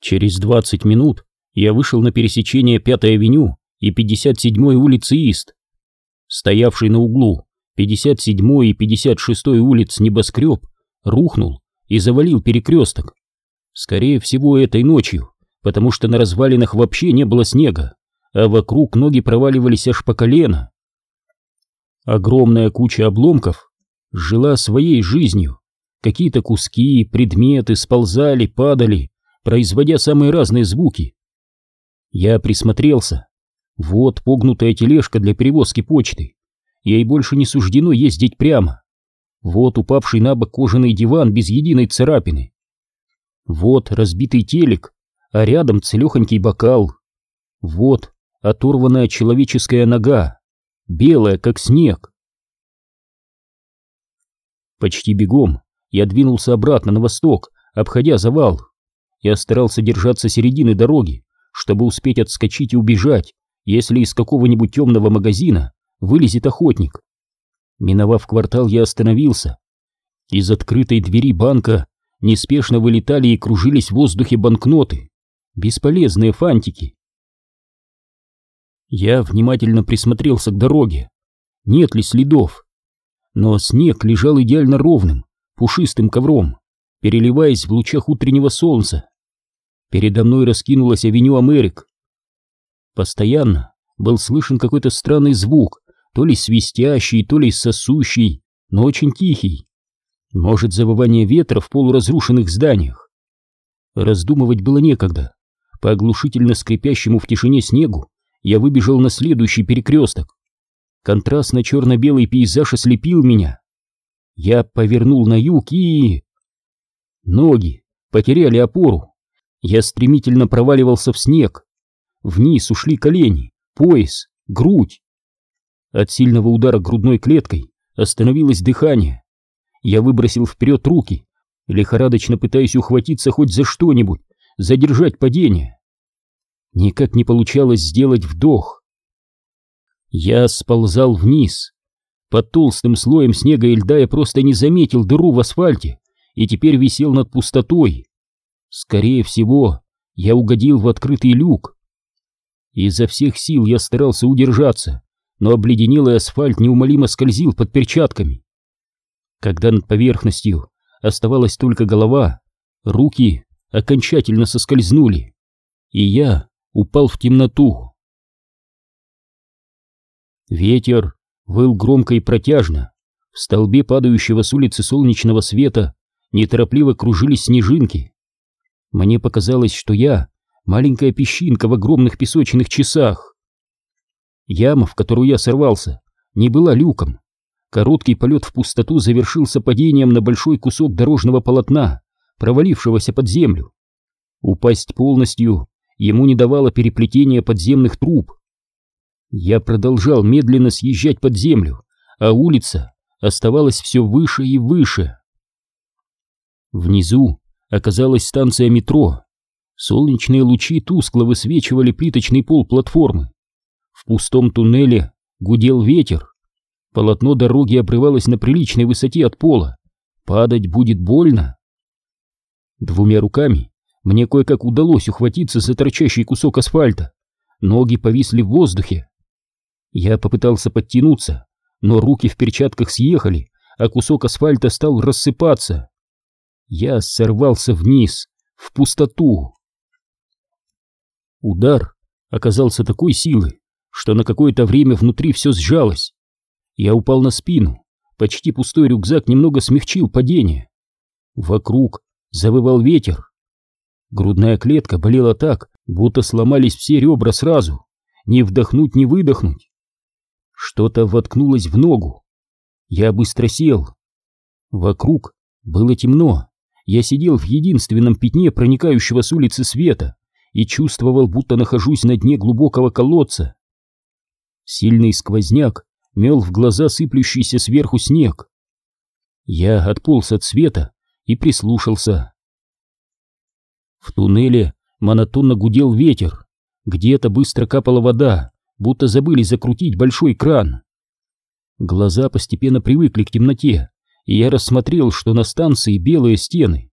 Через 20 минут я вышел на пересечение 5-й авеню и 57-й улицы Ист. Стоявший на углу 57-й и 56-й улиц небоскреб рухнул и завалил перекресток. Скорее всего, этой ночью, потому что на развалинах вообще не было снега, а вокруг ноги проваливались аж по колено. Огромная куча обломков жила своей жизнью. Какие-то куски, предметы сползали, падали, производя самые разные звуки. Я присмотрелся. Вот погнутая тележка для перевозки почты. Ей больше не суждено ездить прямо. Вот упавший на бок кожаный диван без единой царапины. Вот разбитый телек, а рядом целехонький бокал. Вот оторванная человеческая нога, белая, как снег. Почти бегом я двинулся обратно на восток, обходя завал. Я старался держаться середины дороги, чтобы успеть отскочить и убежать, если из какого-нибудь темного магазина вылезет охотник. Миновав квартал, я остановился. Из открытой двери банка неспешно вылетали и кружились в воздухе банкноты. Бесполезные фантики. Я внимательно присмотрелся к дороге. Нет ли следов? Но снег лежал идеально ровным, пушистым ковром, переливаясь в лучах утреннего солнца. Передо мной раскинулась авеню Америк. Постоянно был слышен какой-то странный звук, то ли свистящий, то ли сосущий, но очень тихий. Может, завывание ветра в полуразрушенных зданиях. Раздумывать было некогда. По оглушительно скрипящему в тишине снегу я выбежал на следующий перекресток. Контрастно черно-белый пейзаж ослепил меня. Я повернул на юг и... Ноги потеряли опору. Я стремительно проваливался в снег. Вниз ушли колени, пояс, грудь. От сильного удара грудной клеткой остановилось дыхание. Я выбросил вперед руки, лихорадочно пытаясь ухватиться хоть за что-нибудь, задержать падение. Никак не получалось сделать вдох. Я сползал вниз. Под толстым слоем снега и льда я просто не заметил дыру в асфальте и теперь висел над пустотой. Скорее всего, я угодил в открытый люк. Изо всех сил я старался удержаться, но обледенелый асфальт неумолимо скользил под перчатками. Когда над поверхностью оставалась только голова, руки окончательно соскользнули, и я упал в темноту. Ветер выл громко и протяжно. В столбе падающего с улицы солнечного света неторопливо кружились снежинки. Мне показалось, что я маленькая песчинка в огромных песочных часах. Яма, в которую я сорвался, не была люком. Короткий полет в пустоту завершился падением на большой кусок дорожного полотна, провалившегося под землю. Упасть полностью ему не давало переплетение подземных труб. Я продолжал медленно съезжать под землю, а улица оставалась все выше и выше. Внизу оказалась станция метро. Солнечные лучи тускло высвечивали плиточный пол платформы. В пустом туннеле гудел ветер. Полотно дороги обрывалось на приличной высоте от пола. Падать будет больно. Двумя руками мне кое-как удалось ухватиться за торчащий кусок асфальта. Ноги повисли в воздухе. Я попытался подтянуться, но руки в перчатках съехали, а кусок асфальта стал рассыпаться. Я сорвался вниз, в пустоту. Удар оказался такой силы, что на какое-то время внутри все сжалось. Я упал на спину, почти пустой рюкзак немного смягчил падение. Вокруг завывал ветер, Грудная клетка болела так, будто сломались все ребра сразу. Не вдохнуть, не выдохнуть. Что-то воткнулось в ногу. Я быстро сел. Вокруг было темно. Я сидел в единственном пятне проникающего с улицы света и чувствовал, будто нахожусь на дне глубокого колодца. Сильный сквозняк мел в глаза сыплющийся сверху снег. Я отполз от света и прислушался. В туннеле монотонно гудел ветер, где-то быстро капала вода, будто забыли закрутить большой кран. Глаза постепенно привыкли к темноте, и я рассмотрел, что на станции белые стены.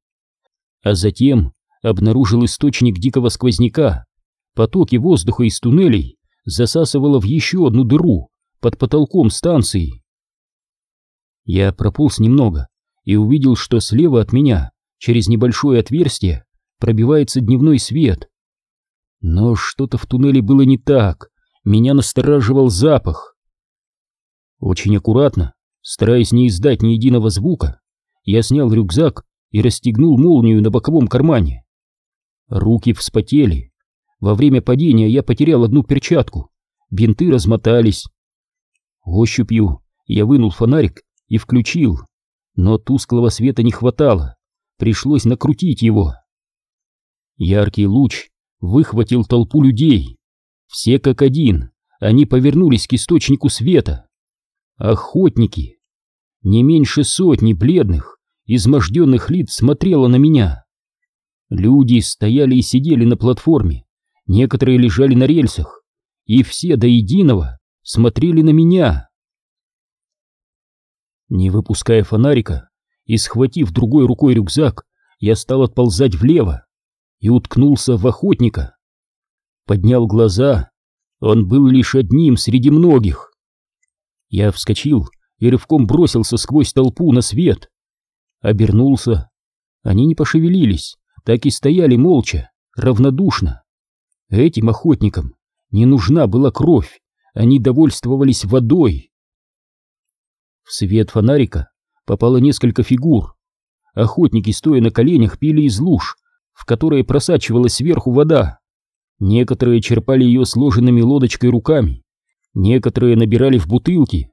А затем обнаружил источник дикого сквозняка. Потоки воздуха из туннелей засасывало в еще одну дыру под потолком станции. Я прополз немного и увидел, что слева от меня, через небольшое отверстие, пробивается дневной свет. Но что-то в туннеле было не так, меня настораживал запах. Очень аккуратно, стараясь не издать ни единого звука, я снял рюкзак и расстегнул молнию на боковом кармане. Руки вспотели. Во время падения я потерял одну перчатку, бинты размотались. Ощупью я вынул фонарик и включил, но тусклого света не хватало, пришлось накрутить его. Яркий луч выхватил толпу людей. Все как один, они повернулись к источнику света. Охотники. Не меньше сотни бледных, изможденных лиц смотрело на меня. Люди стояли и сидели на платформе, некоторые лежали на рельсах, и все до единого смотрели на меня. Не выпуская фонарика и схватив другой рукой рюкзак, я стал отползать влево и уткнулся в охотника. Поднял глаза, он был лишь одним среди многих. Я вскочил и рывком бросился сквозь толпу на свет. Обернулся. Они не пошевелились, так и стояли молча, равнодушно. Этим охотникам не нужна была кровь, они довольствовались водой. В свет фонарика попало несколько фигур. Охотники, стоя на коленях, пили из луж, в которые просачивалась сверху вода. Некоторые черпали ее сложенными лодочкой руками, некоторые набирали в бутылки.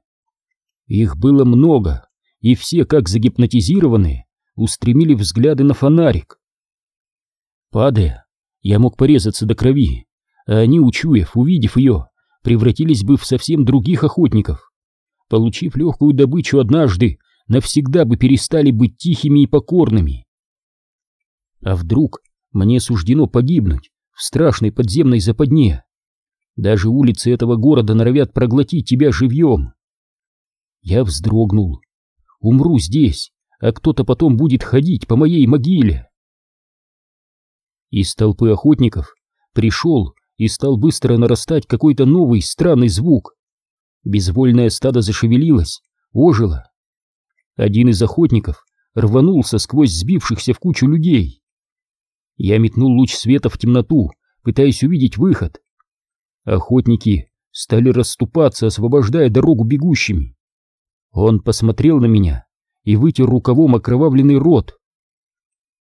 Их было много, и все, как загипнотизированные, устремили взгляды на фонарик. Падая, я мог порезаться до крови, а они, учуяв, увидев ее, превратились бы в совсем других охотников. Получив легкую добычу однажды, навсегда бы перестали быть тихими и покорными. А вдруг мне суждено погибнуть в страшной подземной западне? Даже улицы этого города норовят проглотить тебя живьем. Я вздрогнул. Умру здесь, а кто-то потом будет ходить по моей могиле. Из толпы охотников пришел и стал быстро нарастать какой-то новый странный звук. Безвольное стадо зашевелилось, ожило. Один из охотников рванулся сквозь сбившихся в кучу людей. Я метнул луч света в темноту, пытаясь увидеть выход. Охотники стали расступаться, освобождая дорогу бегущими. Он посмотрел на меня и вытер рукавом окровавленный рот.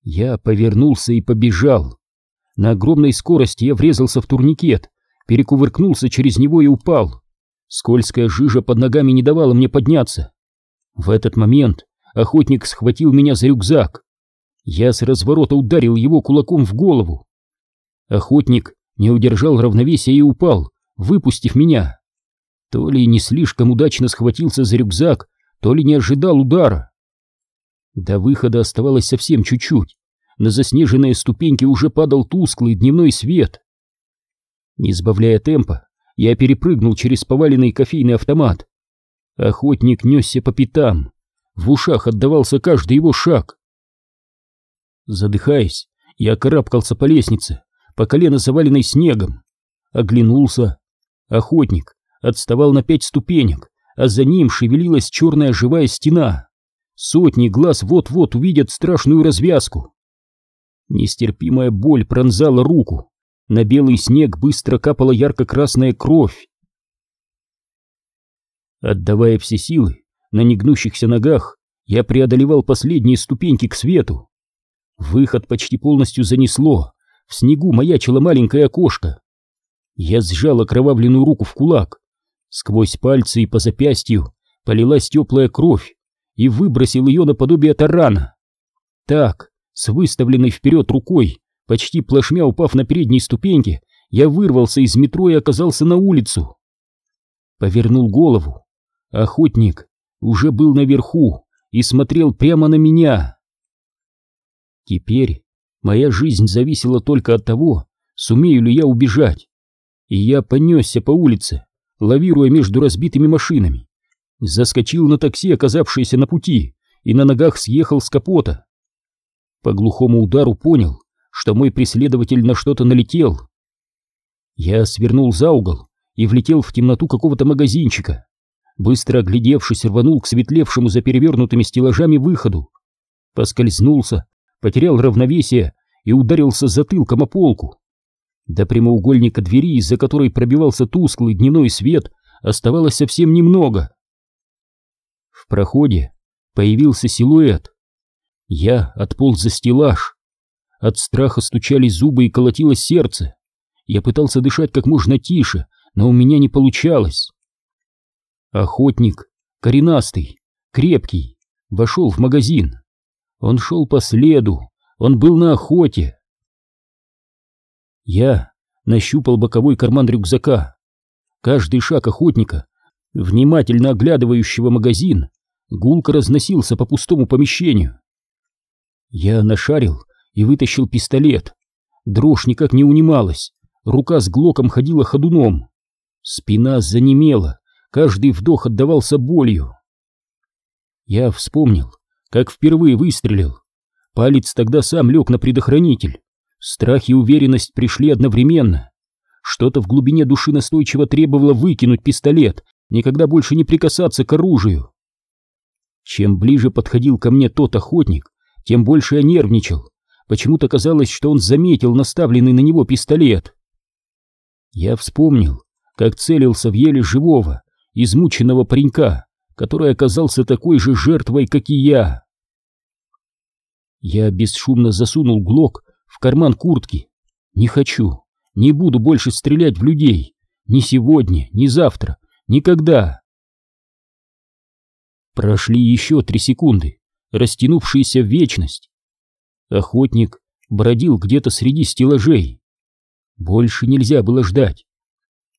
Я повернулся и побежал. На огромной скорости я врезался в турникет, перекувыркнулся через него и упал. Скользкая жижа под ногами не давала мне подняться. В этот момент охотник схватил меня за рюкзак. Я с разворота ударил его кулаком в голову. Охотник не удержал равновесия и упал, выпустив меня. То ли не слишком удачно схватился за рюкзак, то ли не ожидал удара. До выхода оставалось совсем чуть-чуть. На заснеженные ступеньки уже падал тусклый дневной свет. Не сбавляя темпа, я перепрыгнул через поваленный кофейный автомат. Охотник несся по пятам. В ушах отдавался каждый его шаг. Задыхаясь, я карабкался по лестнице, по колено заваленной снегом. Оглянулся. Охотник отставал на пять ступенек, а за ним шевелилась черная живая стена. Сотни глаз вот-вот увидят страшную развязку. Нестерпимая боль пронзала руку. На белый снег быстро капала ярко-красная кровь. Отдавая все силы, на негнущихся ногах я преодолевал последние ступеньки к свету. Выход почти полностью занесло, в снегу маячило маленькое окошко. Я сжал окровавленную руку в кулак. Сквозь пальцы и по запястью полилась теплая кровь и выбросил ее наподобие тарана. Так, с выставленной вперед рукой, Почти плашмя упав на передней ступеньке, я вырвался из метро и оказался на улицу. Повернул голову. Охотник уже был наверху и смотрел прямо на меня. Теперь моя жизнь зависела только от того, сумею ли я убежать. И я понесся по улице, лавируя между разбитыми машинами. Заскочил на такси, оказавшееся на пути, и на ногах съехал с капота. По глухому удару понял, что мой преследователь на что-то налетел. Я свернул за угол и влетел в темноту какого-то магазинчика. Быстро оглядевшись, рванул к светлевшему за перевернутыми стеллажами выходу. Поскользнулся, потерял равновесие и ударился затылком о полку. До прямоугольника двери, из-за которой пробивался тусклый дневной свет, оставалось совсем немного. В проходе появился силуэт. Я отполз за стеллаж. От страха стучали зубы и колотилось сердце. Я пытался дышать как можно тише, но у меня не получалось. Охотник, коренастый, крепкий, вошел в магазин. Он шел по следу, он был на охоте. Я нащупал боковой карман рюкзака. Каждый шаг охотника, внимательно оглядывающего магазин, гулко разносился по пустому помещению. Я нашарил и вытащил пистолет. Дрожь никак не унималась, рука с глоком ходила ходуном. Спина занемела, каждый вдох отдавался болью. Я вспомнил, как впервые выстрелил. Палец тогда сам лег на предохранитель. Страх и уверенность пришли одновременно. Что-то в глубине души настойчиво требовало выкинуть пистолет, никогда больше не прикасаться к оружию. Чем ближе подходил ко мне тот охотник, тем больше я нервничал. Почему-то казалось, что он заметил наставленный на него пистолет. Я вспомнил, как целился в еле живого, измученного паренька, который оказался такой же жертвой, как и я. Я бесшумно засунул глок в карман куртки. Не хочу, не буду больше стрелять в людей. Ни сегодня, ни завтра, никогда. Прошли еще три секунды, растянувшиеся в вечность. Охотник бродил где-то среди стеллажей. Больше нельзя было ждать.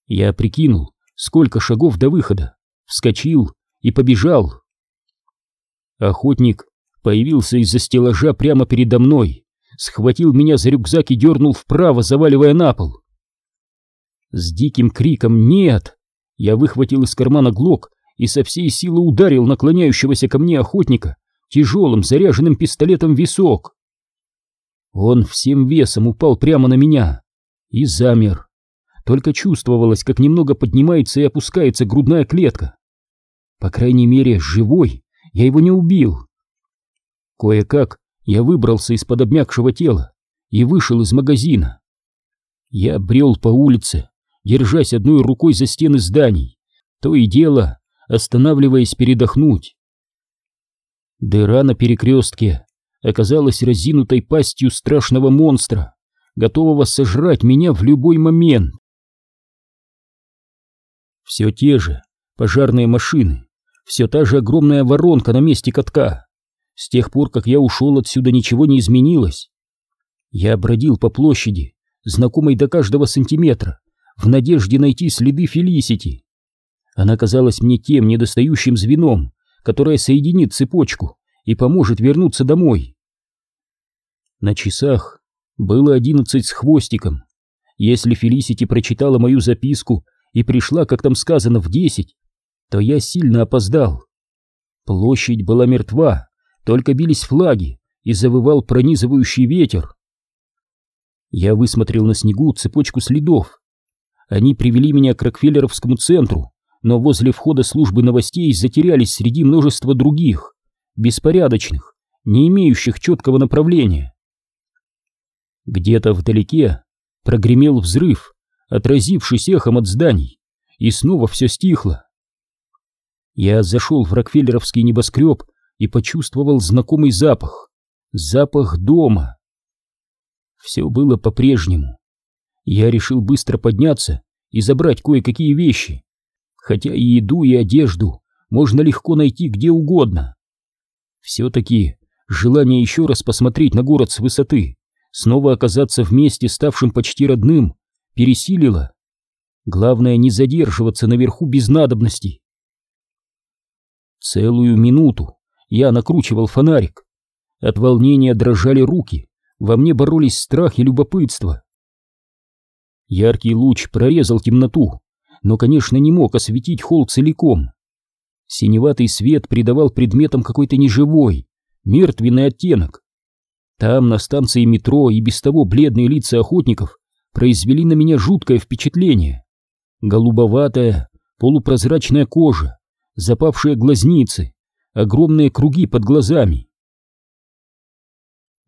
Я прикинул, сколько шагов до выхода, вскочил и побежал. Охотник появился из-за стеллажа прямо передо мной схватил меня за рюкзак и дернул вправо, заваливая на пол. С диким криком «Нет!» я выхватил из кармана глок и со всей силы ударил наклоняющегося ко мне охотника тяжелым заряженным пистолетом висок. Он всем весом упал прямо на меня и замер. Только чувствовалось, как немного поднимается и опускается грудная клетка. По крайней мере, живой, я его не убил. Кое-как я выбрался из-под обмякшего тела и вышел из магазина. Я брел по улице, держась одной рукой за стены зданий, то и дело останавливаясь передохнуть. Дыра на перекрестке оказалась разинутой пастью страшного монстра, готового сожрать меня в любой момент. Все те же пожарные машины, все та же огромная воронка на месте катка. С тех пор, как я ушел отсюда, ничего не изменилось. Я бродил по площади, знакомой до каждого сантиметра, в надежде найти следы Фелисити. Она казалась мне тем недостающим звеном, которое соединит цепочку и поможет вернуться домой. На часах было одиннадцать с хвостиком. Если Фелисити прочитала мою записку и пришла, как там сказано, в десять, то я сильно опоздал. Площадь была мертва, только бились флаги и завывал пронизывающий ветер. Я высмотрел на снегу цепочку следов. Они привели меня к Рокфеллеровскому центру, но возле входа службы новостей затерялись среди множества других, беспорядочных, не имеющих четкого направления. Где-то вдалеке прогремел взрыв, отразившись эхом от зданий, и снова все стихло. Я зашел в Рокфеллеровский небоскреб и почувствовал знакомый запах. Запах дома. Все было по-прежнему. Я решил быстро подняться и забрать кое-какие вещи. Хотя и еду, и одежду можно легко найти где угодно. Все-таки желание еще раз посмотреть на город с высоты, снова оказаться вместе, ставшим почти родным, пересилило. Главное не задерживаться наверху без надобности. Целую минуту я накручивал фонарик. От волнения дрожали руки, во мне боролись страх и любопытство. Яркий луч прорезал темноту, но, конечно, не мог осветить холл целиком. Синеватый свет придавал предметам какой-то неживой, мертвенный оттенок. Там, на станции метро, и без того бледные лица охотников произвели на меня жуткое впечатление. Голубоватая, полупрозрачная кожа, запавшие глазницы, огромные круги под глазами.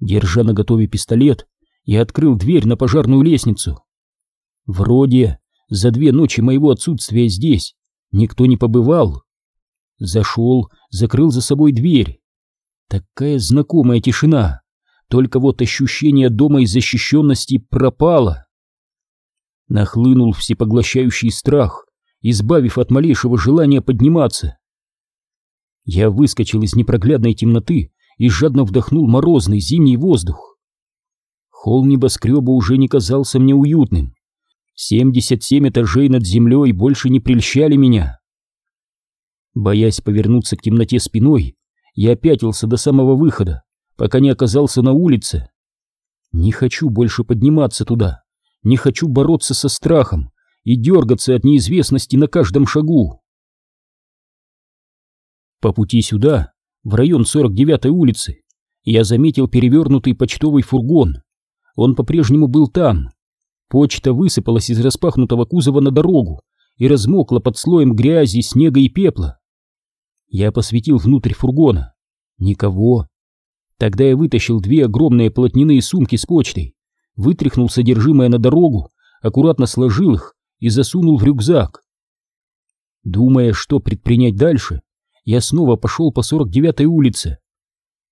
Держа на готове пистолет, я открыл дверь на пожарную лестницу. Вроде за две ночи моего отсутствия здесь никто не побывал. Зашел, закрыл за собой дверь. Такая знакомая тишина, только вот ощущение дома и защищенности пропало. Нахлынул всепоглощающий страх, избавив от малейшего желания подниматься. Я выскочил из непроглядной темноты и жадно вдохнул морозный зимний воздух. Холл небоскреба уже не казался мне уютным. 77 этажей над землей больше не прельщали меня. Боясь повернуться к темноте спиной, я пятился до самого выхода, пока не оказался на улице. Не хочу больше подниматься туда, не хочу бороться со страхом и дергаться от неизвестности на каждом шагу. По пути сюда, в район 49-й улицы, я заметил перевернутый почтовый фургон. Он по-прежнему был там. Почта высыпалась из распахнутого кузова на дорогу и размокла под слоем грязи, снега и пепла. Я посветил внутрь фургона. Никого. Тогда я вытащил две огромные полотняные сумки с почтой, вытряхнул содержимое на дорогу, аккуратно сложил их и засунул в рюкзак. Думая, что предпринять дальше, я снова пошел по 49-й улице.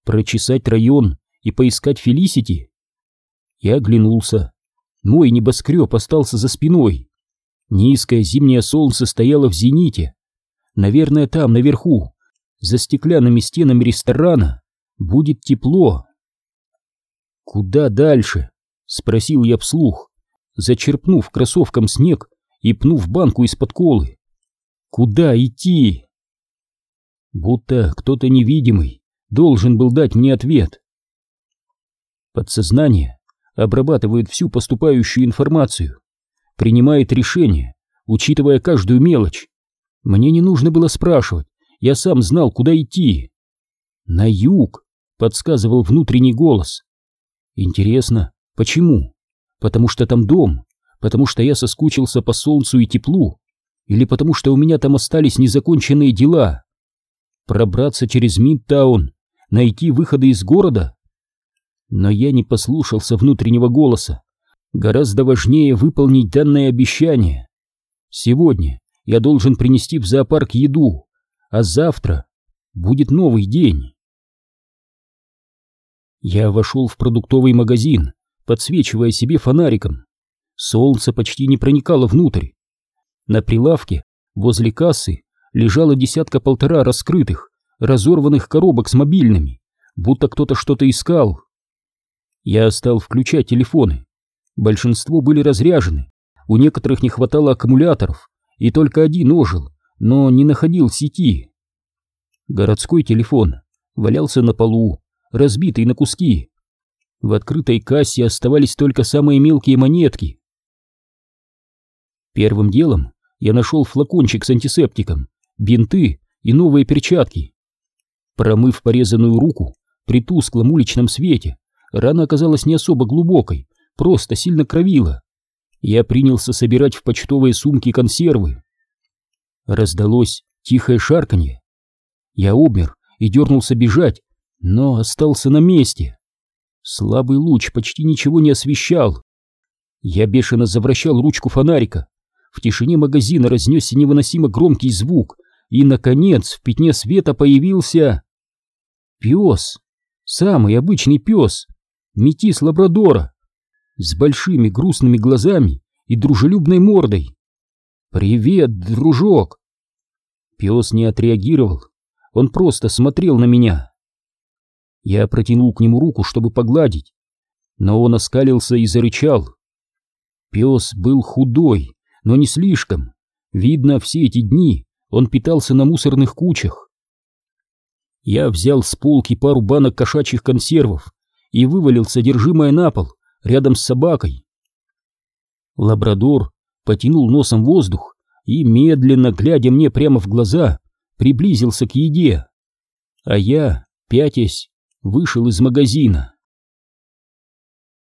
Прочесать район и поискать Фелисити. Я оглянулся. Мой небоскреб остался за спиной. Низкое зимнее солнце стояло в зените. Наверное, там, наверху, за стеклянными стенами ресторана, будет тепло. «Куда дальше?» — спросил я вслух, зачерпнув кроссовком снег и пнув банку из-под колы. «Куда идти?» Будто кто-то невидимый должен был дать мне ответ. Подсознание обрабатывает всю поступающую информацию, принимает решение, учитывая каждую мелочь. Мне не нужно было спрашивать, я сам знал, куда идти. На юг, подсказывал внутренний голос. Интересно, почему? Потому что там дом, потому что я соскучился по солнцу и теплу, или потому что у меня там остались незаконченные дела? Пробраться через Мидтаун, найти выходы из города? Но я не послушался внутреннего голоса. Гораздо важнее выполнить данное обещание. Сегодня я должен принести в зоопарк еду, а завтра будет новый день. Я вошел в продуктовый магазин, подсвечивая себе фонариком. Солнце почти не проникало внутрь. На прилавке, возле кассы, лежало десятка-полтора раскрытых, разорванных коробок с мобильными, будто кто-то что-то искал. Я стал включать телефоны. Большинство были разряжены, у некоторых не хватало аккумуляторов, и только один ожил, но не находил сети. Городской телефон валялся на полу, разбитый на куски. В открытой кассе оставались только самые мелкие монетки. Первым делом я нашел флакончик с антисептиком, бинты и новые перчатки. Промыв порезанную руку при тусклом уличном свете, Рана оказалась не особо глубокой, просто сильно кровила. Я принялся собирать в почтовые сумки консервы. Раздалось тихое шарканье. Я обмер и дернулся бежать, но остался на месте. Слабый луч почти ничего не освещал. Я бешено завращал ручку фонарика. В тишине магазина разнесся невыносимо громкий звук, и, наконец, в пятне света появился... Пес. Самый обычный пес метис лабрадора, с большими грустными глазами и дружелюбной мордой. «Привет, дружок!» Пес не отреагировал, он просто смотрел на меня. Я протянул к нему руку, чтобы погладить, но он оскалился и зарычал. Пес был худой, но не слишком. Видно, все эти дни он питался на мусорных кучах. Я взял с полки пару банок кошачьих консервов и вывалил содержимое на пол, рядом с собакой. Лабрадор потянул носом воздух и, медленно глядя мне прямо в глаза, приблизился к еде. А я, пятясь, вышел из магазина.